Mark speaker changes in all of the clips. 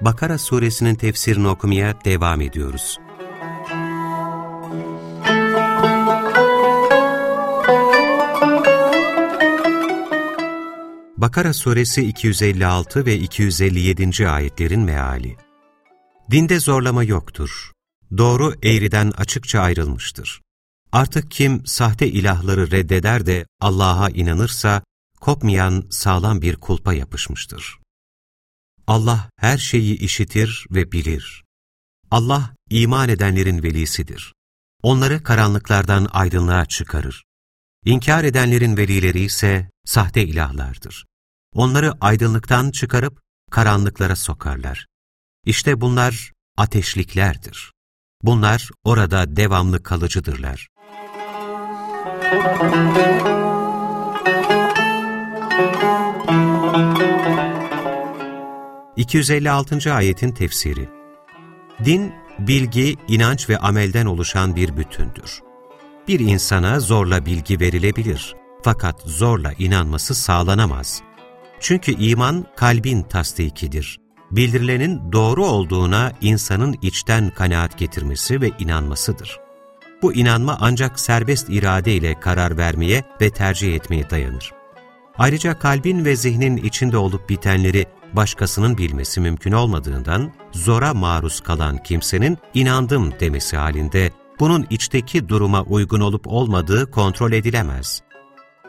Speaker 1: Bakara suresinin tefsirini okumaya devam ediyoruz. Bakara suresi 256 ve 257. ayetlerin meali Dinde zorlama yoktur. Doğru eğriden açıkça ayrılmıştır. Artık kim sahte ilahları reddeder de Allah'a inanırsa, kopmayan sağlam bir kulpa yapışmıştır. Allah her şeyi işitir ve bilir. Allah iman edenlerin velisidir. Onları karanlıklardan aydınlığa çıkarır. İnkar edenlerin velileri ise sahte ilahlardır. Onları aydınlıktan çıkarıp karanlıklara sokarlar. İşte bunlar ateşliklerdir. Bunlar orada devamlı kalıcıdırlar. 256. ayetin tefsiri Din, bilgi, inanç ve amelden oluşan bir bütündür. Bir insana zorla bilgi verilebilir fakat zorla inanması sağlanamaz. Çünkü iman kalbin tasdikidir. Bildirilenin doğru olduğuna insanın içten kanaat getirmesi ve inanmasıdır. Bu inanma ancak serbest irade ile karar vermeye ve tercih etmeye dayanır. Ayrıca kalbin ve zihnin içinde olup bitenleri başkasının bilmesi mümkün olmadığından zora maruz kalan kimsenin inandım demesi halinde bunun içteki duruma uygun olup olmadığı kontrol edilemez.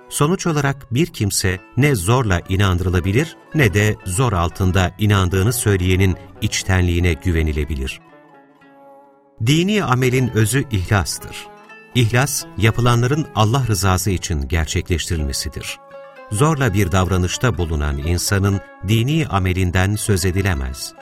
Speaker 1: Sonuç olarak bir kimse ne zorla inandırılabilir ne de zor altında inandığını söyleyenin içtenliğine güvenilebilir. Dini amelin özü ihlastır. İhlas, yapılanların Allah rızası için gerçekleştirilmesidir. Zorla bir davranışta bulunan insanın dini amelinden söz edilemez.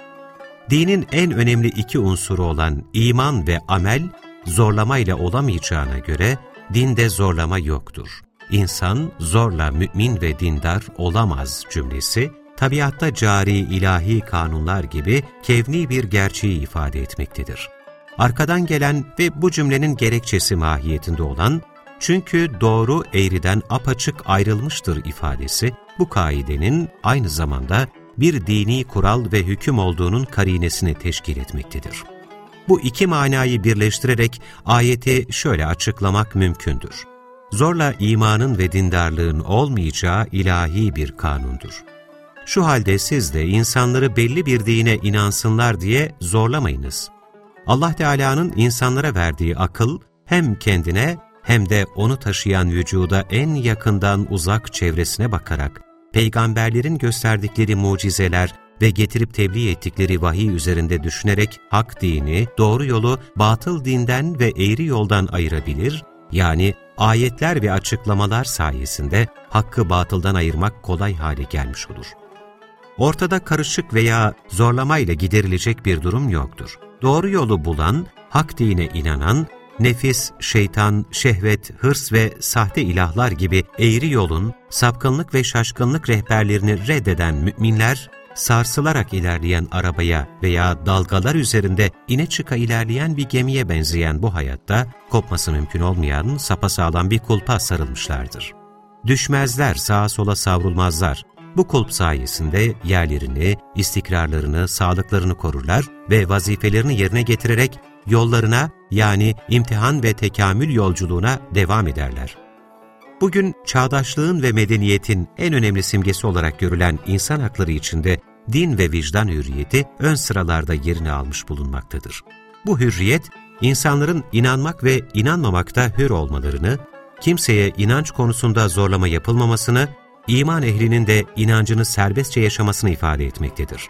Speaker 1: Dinin en önemli iki unsuru olan iman ve amel, zorlamayla olamayacağına göre dinde zorlama yoktur. İnsan zorla mümin ve dindar olamaz cümlesi, tabiatta cari ilahi kanunlar gibi kevni bir gerçeği ifade etmektedir arkadan gelen ve bu cümlenin gerekçesi mahiyetinde olan çünkü doğru eğriden apaçık ayrılmıştır ifadesi bu kaidenin aynı zamanda bir dini kural ve hüküm olduğunun karinesini teşkil etmektedir. Bu iki manayı birleştirerek ayeti şöyle açıklamak mümkündür. Zorla imanın ve dindarlığın olmayacağı ilahi bir kanundur. Şu halde siz de insanları belli bir dine inansınlar diye zorlamayınız. Allah Teala'nın insanlara verdiği akıl hem kendine hem de onu taşıyan vücuda en yakından uzak çevresine bakarak, peygamberlerin gösterdikleri mucizeler ve getirip tebliğ ettikleri vahiy üzerinde düşünerek hak dini, doğru yolu batıl dinden ve eğri yoldan ayırabilir, yani ayetler ve açıklamalar sayesinde hakkı batıldan ayırmak kolay hale gelmiş olur. Ortada karışık veya zorlamayla giderilecek bir durum yoktur doğru yolu bulan, hak dine inanan, nefis, şeytan, şehvet, hırs ve sahte ilahlar gibi eğri yolun, sapkınlık ve şaşkınlık rehberlerini reddeden müminler, sarsılarak ilerleyen arabaya veya dalgalar üzerinde ine çıka ilerleyen bir gemiye benzeyen bu hayatta, kopması mümkün olmayan sapasağlam bir kulpa sarılmışlardır. Düşmezler, sağa sola savrulmazlar, bu kulp sayesinde yerlerini, istikrarlarını, sağlıklarını korurlar ve vazifelerini yerine getirerek yollarına yani imtihan ve tekamül yolculuğuna devam ederler. Bugün çağdaşlığın ve medeniyetin en önemli simgesi olarak görülen insan hakları içinde din ve vicdan hürriyeti ön sıralarda yerini almış bulunmaktadır. Bu hürriyet, insanların inanmak ve inanmamakta hür olmalarını, kimseye inanç konusunda zorlama yapılmamasını iman ehlinin de inancını serbestçe yaşamasını ifade etmektedir.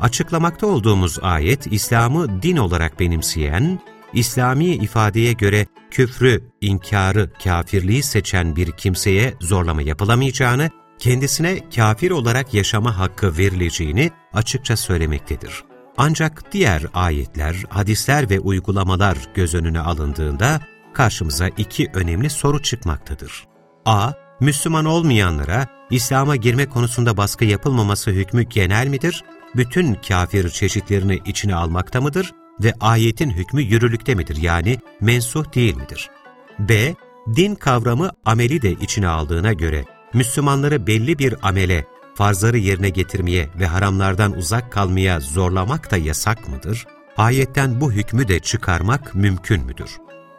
Speaker 1: Açıklamakta olduğumuz ayet, İslam'ı din olarak benimseyen, İslami ifadeye göre küfrü, inkarı, kafirliği seçen bir kimseye zorlama yapılamayacağını, kendisine kafir olarak yaşama hakkı verileceğini açıkça söylemektedir. Ancak diğer ayetler, hadisler ve uygulamalar göz önüne alındığında karşımıza iki önemli soru çıkmaktadır. A. Müslüman olmayanlara İslam'a girme konusunda baskı yapılmaması hükmü genel midir? Bütün kafir çeşitlerini içine almakta mıdır? Ve ayetin hükmü yürürlükte midir? Yani mensuh değil midir? B. Din kavramı ameli de içine aldığına göre Müslümanları belli bir amele, farzları yerine getirmeye ve haramlardan uzak kalmaya zorlamak da yasak mıdır? Ayetten bu hükmü de çıkarmak mümkün müdür?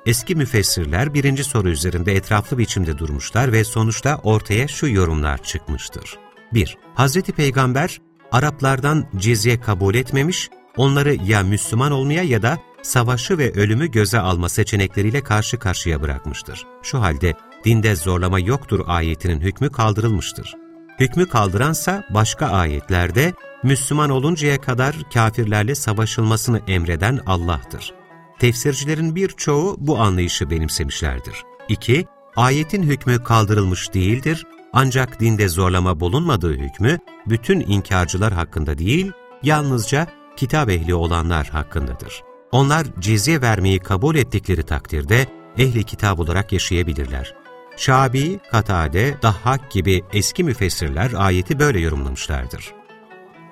Speaker 1: Eski müfessirler birinci soru üzerinde etraflı biçimde durmuşlar ve sonuçta ortaya şu yorumlar çıkmıştır. 1. Hz. Peygamber Araplardan cizye kabul etmemiş, onları ya Müslüman olmaya ya da savaşı ve ölümü göze alma seçenekleriyle karşı karşıya bırakmıştır. Şu halde dinde zorlama yoktur ayetinin hükmü kaldırılmıştır. Hükmü kaldıransa başka ayetlerde Müslüman oluncaya kadar kafirlerle savaşılmasını emreden Allah'tır. Tefsircilerin birçoğu bu anlayışı benimsemişlerdir. 2. Ayetin hükmü kaldırılmış değildir, ancak dinde zorlama bulunmadığı hükmü bütün inkarcılar hakkında değil, yalnızca kitap ehli olanlar hakkındadır. Onlar cizye vermeyi kabul ettikleri takdirde ehli kitap olarak yaşayabilirler. Şabi, Katade, Dahhak gibi eski müfessirler ayeti böyle yorumlamışlardır.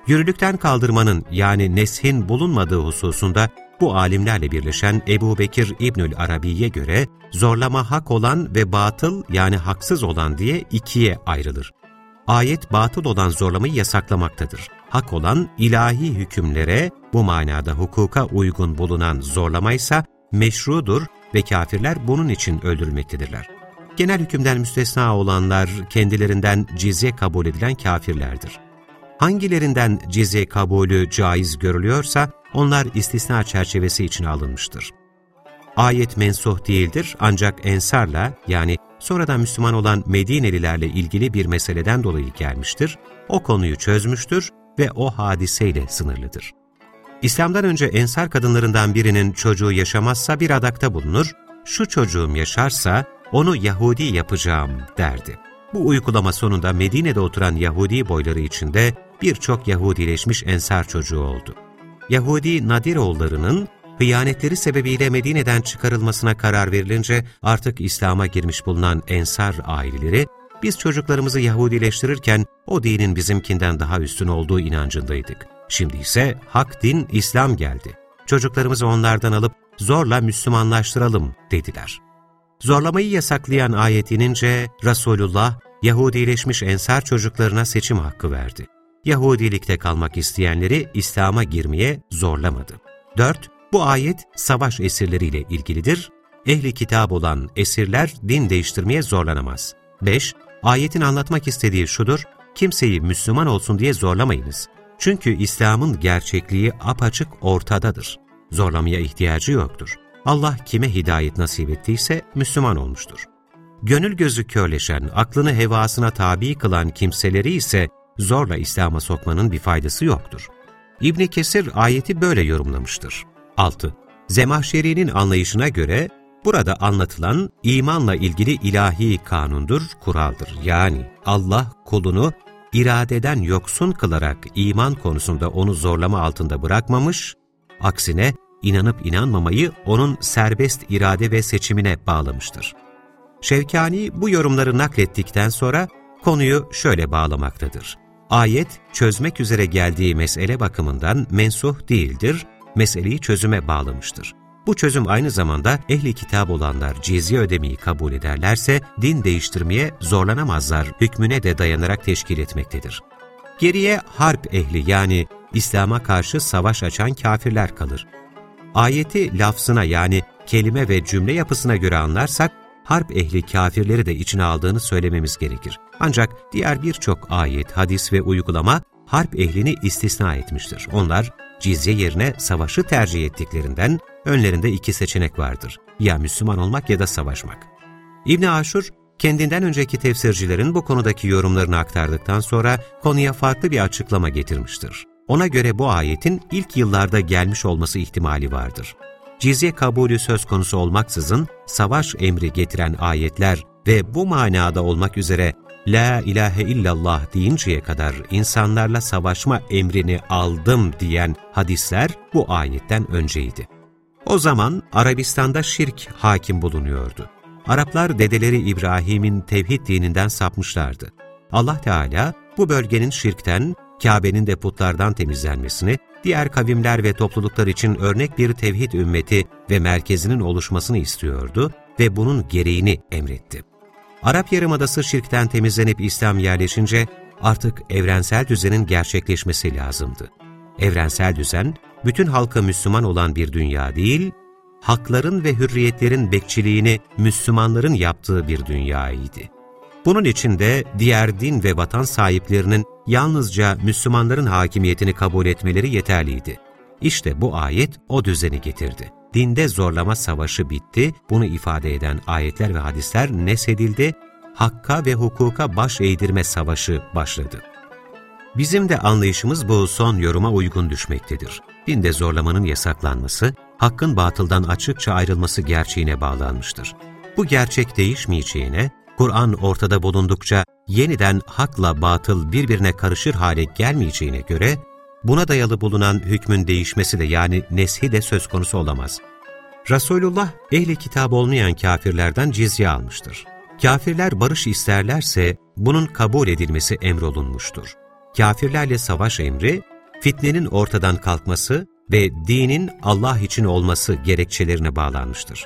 Speaker 1: Yürürlükten kaldırmanın yani neshin bulunmadığı hususunda bu alimlerle birleşen Ebu Bekir İbnül Arabi'ye göre zorlama hak olan ve batıl yani haksız olan diye ikiye ayrılır. Ayet batıl olan zorlamayı yasaklamaktadır. Hak olan ilahi hükümlere, bu manada hukuka uygun bulunan zorlama ise meşrudur ve kafirler bunun için öldürülmektedirler. Genel hükümden müstesna olanlar kendilerinden cizye kabul edilen kafirlerdir. Hangilerinden cizye kabulü caiz görülüyorsa onlar istisna çerçevesi içine alınmıştır. Ayet mensuh değildir ancak ensarla yani sonradan Müslüman olan Medinelilerle ilgili bir meseleden dolayı gelmiştir, o konuyu çözmüştür ve o hadiseyle sınırlıdır. İslam'dan önce ensar kadınlarından birinin çocuğu yaşamazsa bir adakta bulunur, şu çocuğum yaşarsa onu Yahudi yapacağım derdi. Bu uygulama sonunda Medine'de oturan Yahudi boyları içinde birçok Yahudileşmiş ensar çocuğu oldu. Yahudi Nadiroğullarının hıyanetleri sebebiyle Medine'den çıkarılmasına karar verilince artık İslam'a girmiş bulunan ensar aileleri, biz çocuklarımızı Yahudileştirirken o dinin bizimkinden daha üstün olduğu inancındaydık. Şimdi ise hak din İslam geldi. Çocuklarımızı onlardan alıp zorla Müslümanlaştıralım dediler. Zorlamayı yasaklayan ayet inince Resulullah Yahudileşmiş ensar çocuklarına seçim hakkı verdi. Yahudilikte kalmak isteyenleri İslam'a girmeye zorlamadı. 4. Bu ayet savaş esirleriyle ilgilidir. Ehli kitap olan esirler din değiştirmeye zorlanamaz. 5. Ayetin anlatmak istediği şudur, kimseyi Müslüman olsun diye zorlamayınız. Çünkü İslam'ın gerçekliği apaçık ortadadır. Zorlamaya ihtiyacı yoktur. Allah kime hidayet nasip ettiyse Müslüman olmuştur. Gönül gözü körleşen, aklını hevasına tabi kılan kimseleri ise zorla İslam'a sokmanın bir faydası yoktur. İbn Kesir ayeti böyle yorumlamıştır. 6. Zemahşeri'nin anlayışına göre burada anlatılan imanla ilgili ilahi kanundur, kuraldır. Yani Allah kulunu iradeden yoksun kılarak iman konusunda onu zorlama altında bırakmamış, aksine inanıp inanmamayı onun serbest irade ve seçimine bağlamıştır. Şevkani bu yorumları naklettikten sonra konuyu şöyle bağlamaktadır. Ayet, çözmek üzere geldiği mesele bakımından mensuh değildir, meseleyi çözüme bağlamıştır. Bu çözüm aynı zamanda ehli kitap olanlar cizye ödemeyi kabul ederlerse din değiştirmeye zorlanamazlar hükmüne de dayanarak teşkil etmektedir. Geriye harp ehli yani İslam'a karşı savaş açan kafirler kalır. Ayeti lafzına yani kelime ve cümle yapısına göre anlarsak, harp ehli kafirleri de içine aldığını söylememiz gerekir. Ancak diğer birçok ayet, hadis ve uygulama harp ehlini istisna etmiştir. Onlar cizye yerine savaşı tercih ettiklerinden önlerinde iki seçenek vardır. Ya Müslüman olmak ya da savaşmak. İbn Aşur, kendinden önceki tefsircilerin bu konudaki yorumlarını aktardıktan sonra konuya farklı bir açıklama getirmiştir. Ona göre bu ayetin ilk yıllarda gelmiş olması ihtimali vardır. Cizye kabulü söz konusu olmaksızın savaş emri getiren ayetler ve bu manada olmak üzere La ilahe illallah deyinceye kadar insanlarla savaşma emrini aldım diyen hadisler bu ayetten önceydi. O zaman Arabistan'da şirk hakim bulunuyordu. Araplar dedeleri İbrahim'in tevhid dininden sapmışlardı. Allah Teala bu bölgenin şirkten, Kabe'nin de putlardan temizlenmesini, diğer kavimler ve topluluklar için örnek bir tevhid ümmeti ve merkezinin oluşmasını istiyordu ve bunun gereğini emretti. Arap Yarımadası şirkten temizlenip İslam yerleşince artık evrensel düzenin gerçekleşmesi lazımdı. Evrensel düzen, bütün halka Müslüman olan bir dünya değil, hakların ve hürriyetlerin bekçiliğini Müslümanların yaptığı bir dünyaydı. Bunun için de diğer din ve vatan sahiplerinin yalnızca Müslümanların hakimiyetini kabul etmeleri yeterliydi. İşte bu ayet o düzeni getirdi. Dinde zorlama savaşı bitti, bunu ifade eden ayetler ve hadisler nesedildi, hakka ve hukuka baş eğdirme savaşı başladı. Bizim de anlayışımız bu son yoruma uygun düşmektedir. Dinde zorlamanın yasaklanması, hakkın batıldan açıkça ayrılması gerçeğine bağlanmıştır. Bu gerçek değişmeyeceğine, Kur'an ortada bulundukça yeniden hakla batıl birbirine karışır hale gelmeyeceğine göre, buna dayalı bulunan hükmün değişmesi de yani neshi de söz konusu olamaz. Resulullah ehli kitap olmayan kafirlerden cizye almıştır. Kafirler barış isterlerse bunun kabul edilmesi emrolunmuştur. Kafirlerle savaş emri, fitnenin ortadan kalkması ve dinin Allah için olması gerekçelerine bağlanmıştır.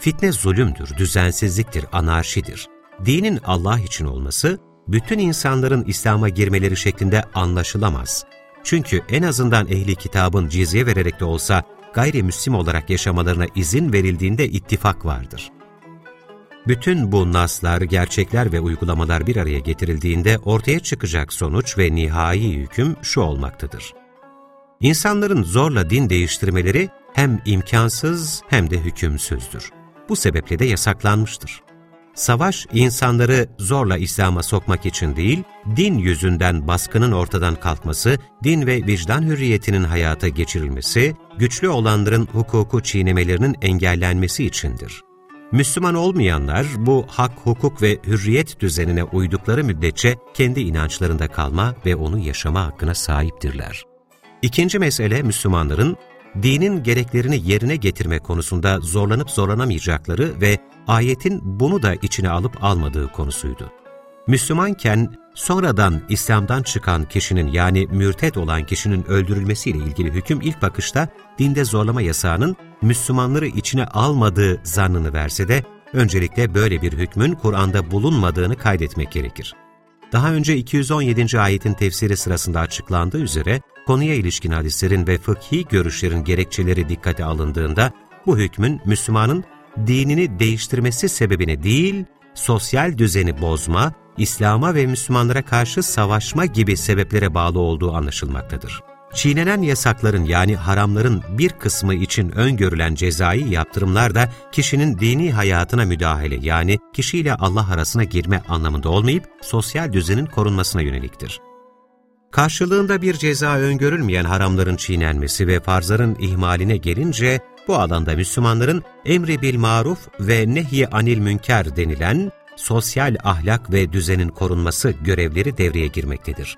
Speaker 1: Fitne zulümdür, düzensizliktir, anarşidir. Dinin Allah için olması, bütün insanların İslam'a girmeleri şeklinde anlaşılamaz. Çünkü en azından ehli kitabın cizye vererek de olsa gayrimüslim olarak yaşamalarına izin verildiğinde ittifak vardır. Bütün bu naslar, gerçekler ve uygulamalar bir araya getirildiğinde ortaya çıkacak sonuç ve nihai hüküm şu olmaktadır. İnsanların zorla din değiştirmeleri hem imkansız hem de hükümsüzdür. Bu sebeple de yasaklanmıştır. Savaş, insanları zorla İslam'a sokmak için değil, din yüzünden baskının ortadan kalkması, din ve vicdan hürriyetinin hayata geçirilmesi, güçlü olanların hukuku çiğnemelerinin engellenmesi içindir. Müslüman olmayanlar bu hak, hukuk ve hürriyet düzenine uydukları müddetçe kendi inançlarında kalma ve onu yaşama hakkına sahiptirler. İkinci mesele Müslümanların dinin gereklerini yerine getirme konusunda zorlanıp zorlanamayacakları ve ayetin bunu da içine alıp almadığı konusuydu. Müslümanken sonradan İslam'dan çıkan kişinin yani mürted olan kişinin öldürülmesiyle ilgili hüküm ilk bakışta dinde zorlama yasağının Müslümanları içine almadığı zannını verse de öncelikle böyle bir hükmün Kur'an'da bulunmadığını kaydetmek gerekir. Daha önce 217. ayetin tefsiri sırasında açıklandığı üzere konuya ilişkin hadislerin ve fıkhi görüşlerin gerekçeleri dikkate alındığında bu hükmün Müslümanın dinini değiştirmesi sebebine değil, sosyal düzeni bozma, İslam'a ve Müslümanlara karşı savaşma gibi sebeplere bağlı olduğu anlaşılmaktadır. Çiğnenen yasakların yani haramların bir kısmı için öngörülen cezai yaptırımlar da kişinin dini hayatına müdahale yani kişiyle Allah arasına girme anlamında olmayıp sosyal düzenin korunmasına yöneliktir. Karşılığında bir ceza öngörülmeyen haramların çiğnenmesi ve farzların ihmaline gelince bu alanda Müslümanların emri bil maruf ve nehy anil münker denilen sosyal ahlak ve düzenin korunması görevleri devreye girmektedir.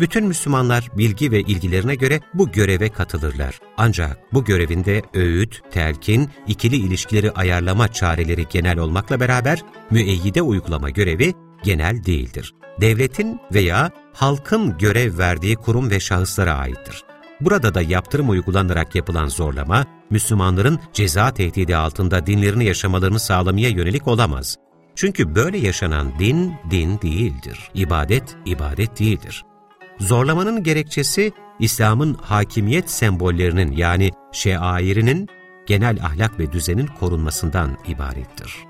Speaker 1: Bütün Müslümanlar bilgi ve ilgilerine göre bu göreve katılırlar. Ancak bu görevinde öğüt, telkin, ikili ilişkileri ayarlama çareleri genel olmakla beraber müeyyide uygulama görevi genel değildir. Devletin veya halkın görev verdiği kurum ve şahıslara aittir. Burada da yaptırım uygulanarak yapılan zorlama, Müslümanların ceza tehdidi altında dinlerini yaşamalarını sağlamaya yönelik olamaz. Çünkü böyle yaşanan din, din değildir. İbadet, ibadet değildir. Zorlamanın gerekçesi, İslam'ın hakimiyet sembollerinin yani şeairinin genel ahlak ve düzenin korunmasından ibarettir.